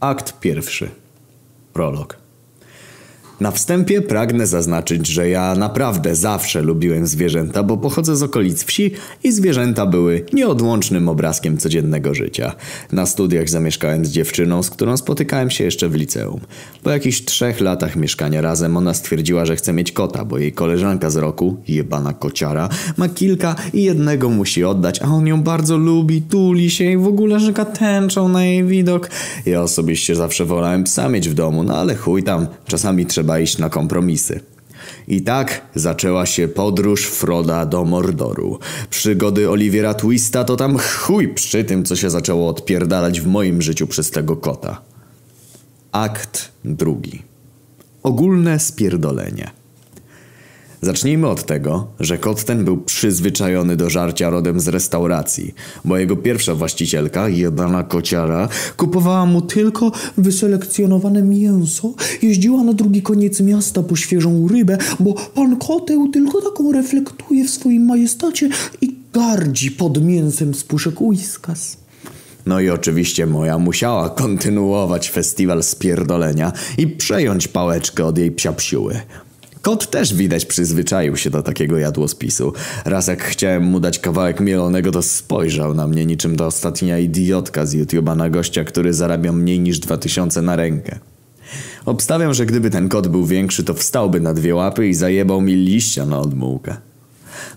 Akt pierwszy. Prolog. Na wstępie pragnę zaznaczyć, że ja naprawdę zawsze lubiłem zwierzęta, bo pochodzę z okolic wsi i zwierzęta były nieodłącznym obrazkiem codziennego życia. Na studiach zamieszkałem z dziewczyną, z którą spotykałem się jeszcze w liceum. Po jakichś trzech latach mieszkania razem ona stwierdziła, że chce mieć kota, bo jej koleżanka z roku, jebana kociara, ma kilka i jednego musi oddać, a on ją bardzo lubi, tuli się i w ogóle rzeka tęczą na jej widok. Ja osobiście zawsze wolałem psa mieć w domu, no ale chuj tam, czasami trzeba trzeba iść na kompromisy. I tak zaczęła się podróż Froda do Mordoru. Przygody Oliwiera Twista to tam chuj przy tym, co się zaczęło odpierdalać w moim życiu przez tego kota. Akt drugi. Ogólne spierdolenie. Zacznijmy od tego, że kot ten był przyzwyczajony do żarcia rodem z restauracji, bo jego pierwsza właścicielka, jebana kociara, kupowała mu tylko wyselekcjonowane mięso, jeździła na drugi koniec miasta po świeżą rybę, bo pan koteł tylko taką reflektuje w swoim majestacie i gardzi pod mięsem z puszek Whiskas. No i oczywiście moja musiała kontynuować festiwal spierdolenia i przejąć pałeczkę od jej psiapsiuły. Kot też widać przyzwyczaił się do takiego jadłospisu. Raz jak chciałem mu dać kawałek mielonego, to spojrzał na mnie niczym ta ostatnia idiotka z YouTube'a na gościa, który zarabia mniej niż 2000 na rękę. Obstawiam, że gdyby ten kot był większy, to wstałby na dwie łapy i zajebał mi liścia na odmułkę.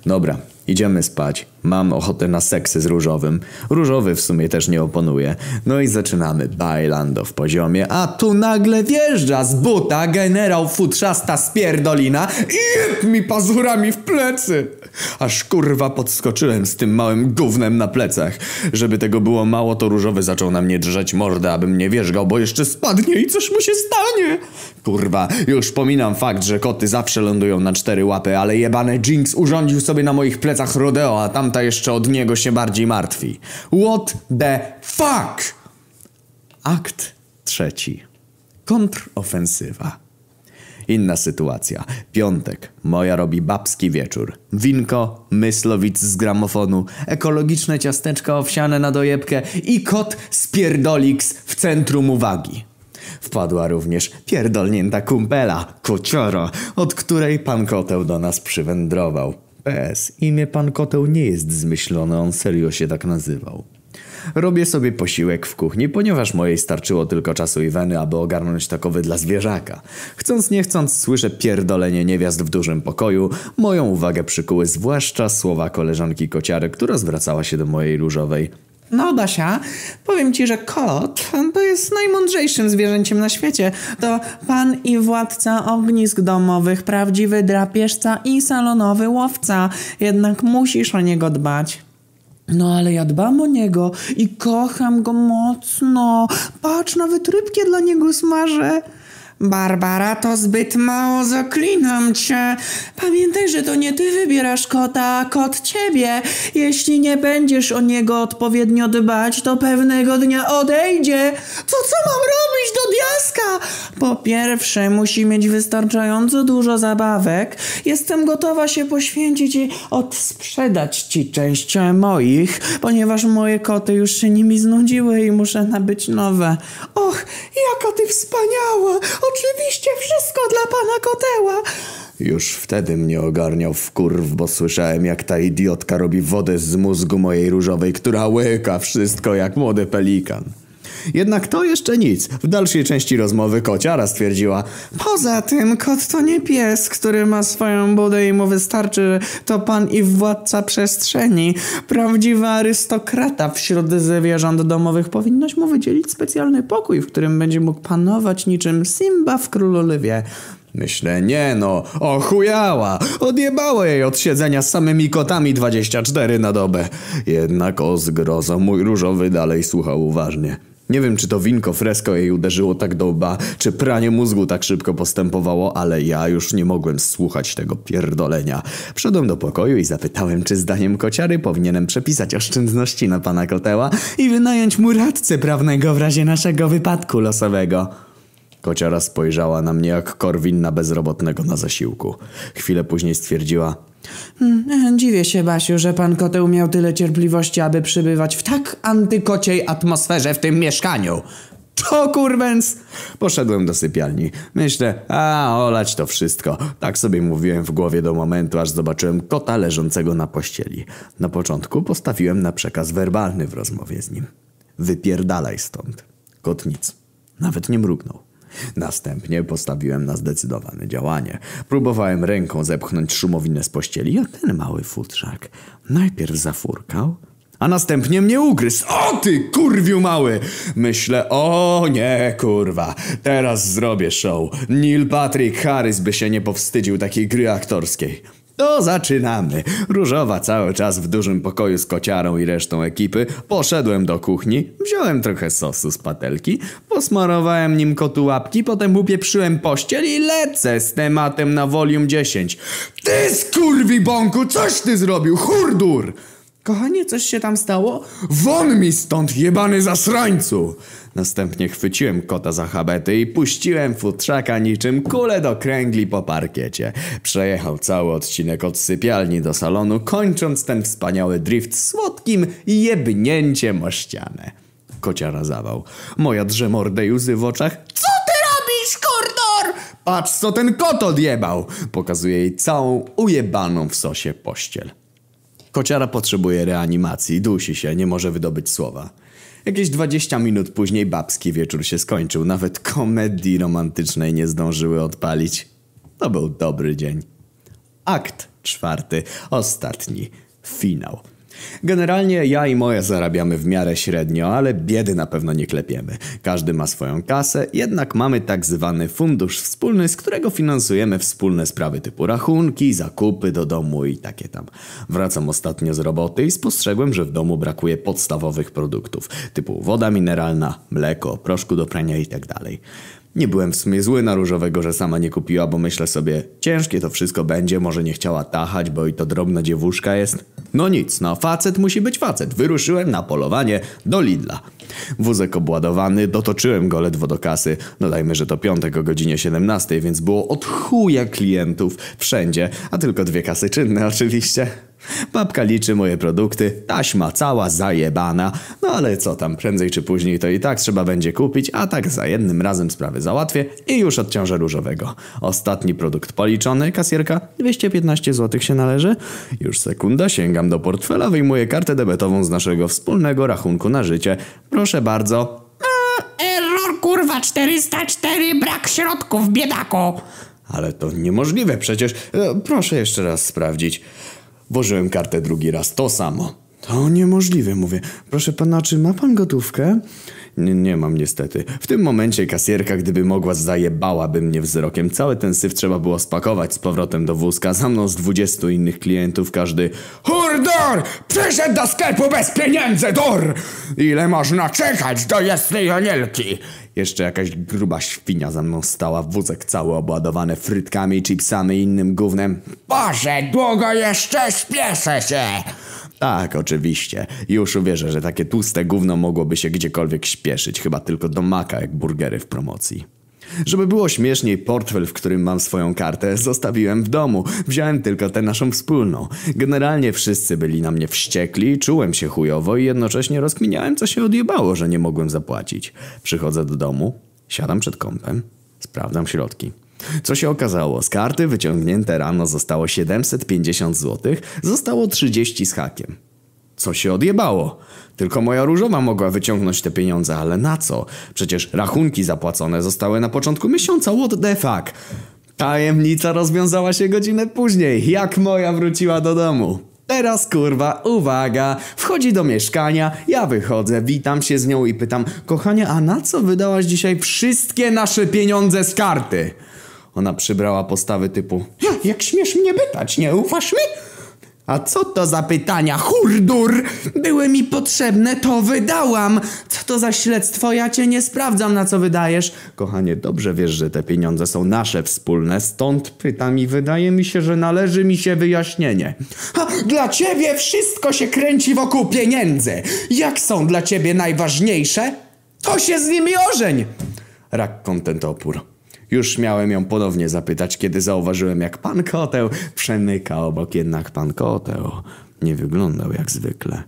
Dobra, idziemy spać. Mam ochotę na seksy z różowym. Różowy w sumie też nie oponuje. No i zaczynamy. Bailando w poziomie. A tu nagle wjeżdża z buta generał futrzasta spierdolina i jeb mi pazurami w plecy. Aż kurwa podskoczyłem z tym małym gównem na plecach. Żeby tego było mało, to różowy zaczął na mnie drzeć mordę, abym nie wierzgał, bo jeszcze spadnie i coś mu się stanie. Kurwa, już pominam fakt, że koty zawsze lądują na cztery łapy, ale jebany Jinx urządził sobie na moich plecach rodeo, a tamta jeszcze od niego się bardziej martwi. What the fuck? Akt trzeci. Kontrofensywa. Inna sytuacja. Piątek. Moja robi babski wieczór. Winko, myslowic z gramofonu, ekologiczne ciasteczka owsiane na dojebkę i kot spierdoliks w centrum uwagi. Wpadła również pierdolnięta kumpela, kocioro, od której pan koteł do nas przywędrował. PS, imię pan koteł nie jest zmyślone, on serio się tak nazywał. Robię sobie posiłek w kuchni, ponieważ mojej starczyło tylko czasu i weny, aby ogarnąć takowy dla zwierzaka. Chcąc nie chcąc słyszę pierdolenie niewiast w dużym pokoju. Moją uwagę przykuły zwłaszcza słowa koleżanki kociary, która zwracała się do mojej różowej. No, Basia, powiem ci, że kot to jest najmądrzejszym zwierzęciem na świecie. To pan i władca ognisk domowych, prawdziwy drapieżca i salonowy łowca. Jednak musisz o niego dbać. No ale ja dbam o niego i kocham go mocno. Patrz, nawet rybkie dla niego smażę. Barbara, to zbyt mało, zaklinam cię. Pamiętaj, że to nie ty wybierasz kota, a kot ciebie. Jeśli nie będziesz o niego odpowiednio dbać, to pewnego dnia odejdzie. To co mam robić do diaska? Po pierwsze, musi mieć wystarczająco dużo zabawek. Jestem gotowa się poświęcić i odsprzedać ci część moich, ponieważ moje koty już się nimi znudziły i muszę nabyć nowe. Och, jaka ty wspaniała! Oczywiście wszystko dla pana Koteła. Już wtedy mnie ogarniał w kurw, bo słyszałem jak ta idiotka robi wodę z mózgu mojej różowej, która łyka wszystko jak młody pelikan. Jednak to jeszcze nic. W dalszej części rozmowy kociara stwierdziła Poza tym kot to nie pies, który ma swoją budę i mu wystarczy to pan i władca przestrzeni. Prawdziwy arystokrata wśród zwierząt domowych powinnoś mu wydzielić specjalny pokój, w którym będzie mógł panować niczym Simba w Królowie. Myślę, nie no, ochujała, odjebało jej od siedzenia z samymi kotami 24 na dobę. Jednak o zgrozo, mój różowy dalej słuchał uważnie. Nie wiem, czy to winko fresko jej uderzyło tak do łba, czy pranie mózgu tak szybko postępowało, ale ja już nie mogłem słuchać tego pierdolenia. Wszedłem do pokoju i zapytałem, czy zdaniem kociary powinienem przepisać oszczędności na pana koteła i wynająć mu radcę prawnego w razie naszego wypadku losowego. Kociara spojrzała na mnie jak korwin na bezrobotnego na zasiłku. Chwilę później stwierdziła... Hmm, dziwię się, Basiu, że pan koteł miał tyle cierpliwości, aby przybywać w tak antykociej atmosferze w tym mieszkaniu. To kurwens! Poszedłem do sypialni. Myślę, a olać to wszystko. Tak sobie mówiłem w głowie do momentu, aż zobaczyłem kota leżącego na pościeli. Na początku postawiłem na przekaz werbalny w rozmowie z nim. Wypierdalaj stąd. Kot nic. Nawet nie mrugnął. Następnie postawiłem na zdecydowane działanie. Próbowałem ręką zepchnąć szumowinę z pościeli, a ten mały futrzak najpierw zafurkał, a następnie mnie ugryzł. O ty, kurwiu mały! Myślę, o nie, kurwa, teraz zrobię show. Neil Patrick Harris by się nie powstydził takiej gry aktorskiej. To zaczynamy. Różowa cały czas w dużym pokoju z kociarą i resztą ekipy. Poszedłem do kuchni, wziąłem trochę sosu z patelki, posmarowałem nim kotu łapki, potem upieprzyłem pościel i lecę z tematem na volume 10. Ty skurwi bąku, coś ty zrobił, hurdur! Kochanie, coś się tam stało? Won mi stąd, jebany zasrańcu! Następnie chwyciłem kota za habety i puściłem futrzaka niczym kulę do kręgli po parkiecie. Przejechał cały odcinek od sypialni do salonu, kończąc ten wspaniały drift słodkim jebnięciem o ścianę. Kociara zawał. Moja drze mordę i łzy w oczach. Co ty robisz, kurdor? Patrz, co ten kot odjebał! Pokazuje jej całą ujebaną w sosie pościel. Kociara potrzebuje reanimacji, dusi się, nie może wydobyć słowa. Jakieś 20 minut później babski wieczór się skończył. Nawet komedii romantycznej nie zdążyły odpalić. To był dobry dzień. Akt czwarty, ostatni, finał. Generalnie ja i moja zarabiamy w miarę średnio, ale biedy na pewno nie klepiemy. Każdy ma swoją kasę, jednak mamy tak zwany fundusz wspólny, z którego finansujemy wspólne sprawy typu rachunki, zakupy do domu i takie tam. Wracam ostatnio z roboty i spostrzegłem, że w domu brakuje podstawowych produktów, typu woda mineralna, mleko, proszku do prania i tak. Nie byłem w sumie zły na różowego, że sama nie kupiła, bo myślę sobie, ciężkie to wszystko będzie, może nie chciała tachać, bo i to drobna dziewuszka jest. No nic, no facet musi być facet. Wyruszyłem na polowanie do Lidla. Wózek obładowany, dotoczyłem go ledwo do kasy. Dodajmy, że to piątek o godzinie 17, więc było od chuja klientów wszędzie, a tylko dwie kasy czynne oczywiście. Babka liczy moje produkty, taśma cała zajebana, no ale co tam, prędzej czy później to i tak trzeba będzie kupić, a tak za jednym razem sprawy załatwię i już odciążę różowego. Ostatni produkt policzony, kasjerka, 215 zł się należy. Już sekunda, sięgam do portfela, wyjmuję kartę debetową z naszego wspólnego rachunku na życie. Proszę bardzo. Error kurwa 404, brak środków, biedako. Ale to niemożliwe przecież. E, Proszę jeszcze raz sprawdzić. Włożyłem kartę drugi raz, to samo. To niemożliwe, mówię. Proszę pana, czy ma pan gotówkę? Nie, nie mam niestety. W tym momencie kasjerka, gdyby mogła, zajebałaby mnie wzrokiem. Cały ten syf trzeba było spakować z powrotem do wózka. Za mną z dwudziestu innych klientów każdy Hurdor! Przyszedł do sklepu bez pieniędzy, dor! Ile można czekać do jasnej anielki? Jeszcze jakaś gruba świnia za mną stała, wózek cały obładowany frytkami, chipsami i innym gównem. Boże, długo jeszcze śpieszę się! Tak, oczywiście. Już uwierzę, że takie tłuste gówno mogłoby się gdziekolwiek śpieszyć, chyba tylko do maka jak burgery w promocji. Żeby było śmieszniej, portfel, w którym mam swoją kartę, zostawiłem w domu. Wziąłem tylko tę naszą wspólną. Generalnie wszyscy byli na mnie wściekli, czułem się chujowo i jednocześnie rozkminiałem, co się odjebało, że nie mogłem zapłacić. Przychodzę do domu, siadam przed kąpem, sprawdzam środki. Co się okazało? Z karty wyciągnięte rano zostało 750 zł, zostało 30 z hakiem. Co się odjebało? Tylko moja różowa mogła wyciągnąć te pieniądze, ale na co? Przecież rachunki zapłacone zostały na początku miesiąca, what the fuck? Tajemnica rozwiązała się godzinę później, jak moja wróciła do domu. Teraz kurwa, uwaga, wchodzi do mieszkania, ja wychodzę, witam się z nią i pytam, kochanie, a na co wydałaś dzisiaj wszystkie nasze pieniądze z karty? Ona przybrała postawy typu, ja, jak śmiesz mnie pytać, nie ufasz mi? A co to za pytania, hurdur? Były mi potrzebne, to wydałam. Co to za śledztwo? Ja cię nie sprawdzam, na co wydajesz. Kochanie, dobrze wiesz, że te pieniądze są nasze wspólne, stąd pytam i wydaje mi się, że należy mi się wyjaśnienie. Ha, dla ciebie wszystko się kręci wokół pieniędzy. Jak są dla ciebie najważniejsze, to się z nimi ożeń. Rak kontentopór. Już miałem ją ponownie zapytać, kiedy zauważyłem, jak pan koteł przemyka obok, jednak pan koteł nie wyglądał jak zwykle.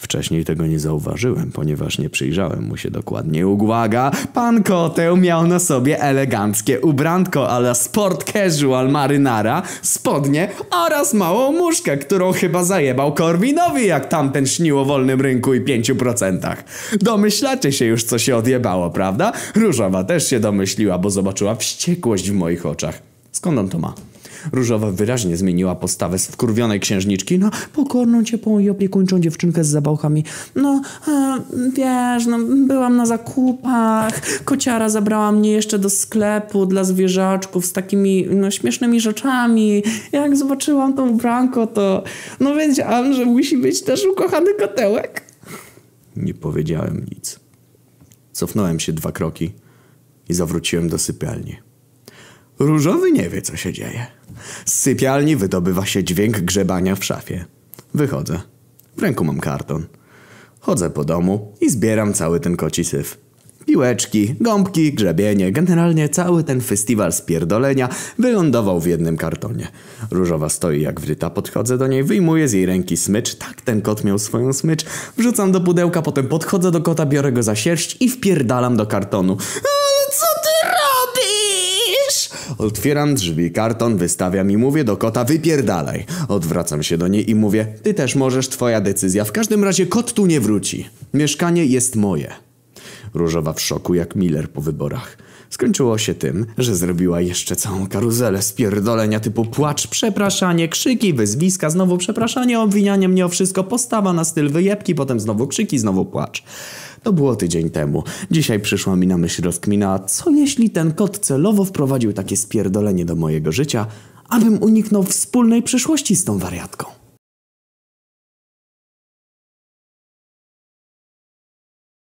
Wcześniej tego nie zauważyłem, ponieważ nie przyjrzałem mu się dokładnie. Uwaga! Pan Koteł miał na sobie eleganckie ubranko ala sport casual marynara, spodnie oraz małą muszkę, którą chyba zajebał Korwinowi, jak tamten śnił o wolnym rynku i 5%. Domyślacie się już, co się odjebało, prawda? Różowa też się domyśliła, bo zobaczyła wściekłość w moich oczach. Skąd on to ma? Różowa wyraźnie zmieniła postawę z wkurwionej księżniczki na pokorną, ciepłą i opiekuńczą dziewczynkę z zabałkami. No, e, wiesz, no, byłam na zakupach. Kociara zabrała mnie jeszcze do sklepu dla zwierzaczków z takimi no, śmiesznymi rzeczami. Jak zobaczyłam tą branko, to no wiedziałam, że musi być też ukochany kotełek. Nie powiedziałem nic. Cofnąłem się dwa kroki i zawróciłem do sypialni. Różowy nie wie, co się dzieje. Z sypialni wydobywa się dźwięk grzebania w szafie. Wychodzę. W ręku mam karton. Chodzę po domu i zbieram cały ten koci syf. Piłeczki, gąbki, grzebienie, generalnie cały ten festiwal spierdolenia wylądował w jednym kartonie. Różowa stoi jak wryta, podchodzę do niej, wyjmuję z jej ręki smycz, tak ten kot miał swoją smycz, wrzucam do pudełka, potem podchodzę do kota, biorę go za sierść i wpierdalam do kartonu. Otwieram drzwi, karton wystawiam i mówię do kota wypierdalaj. Odwracam się do niej i mówię, ty też możesz, twoja decyzja, w każdym razie kot tu nie wróci. Mieszkanie jest moje. Różowa w szoku jak Miller po wyborach. Skończyło się tym, że zrobiła jeszcze całą karuzelę spierdolenia typu płacz, przepraszanie, krzyki, wyzwiska, znowu przepraszanie, obwinianie mnie o wszystko, postawa na styl wyjebki, potem znowu krzyki, znowu płacz. To było tydzień temu. Dzisiaj przyszła mi na myśl rozkmina, co jeśli ten kot celowo wprowadził takie spierdolenie do mojego życia, abym uniknął wspólnej przyszłości z tą wariatką.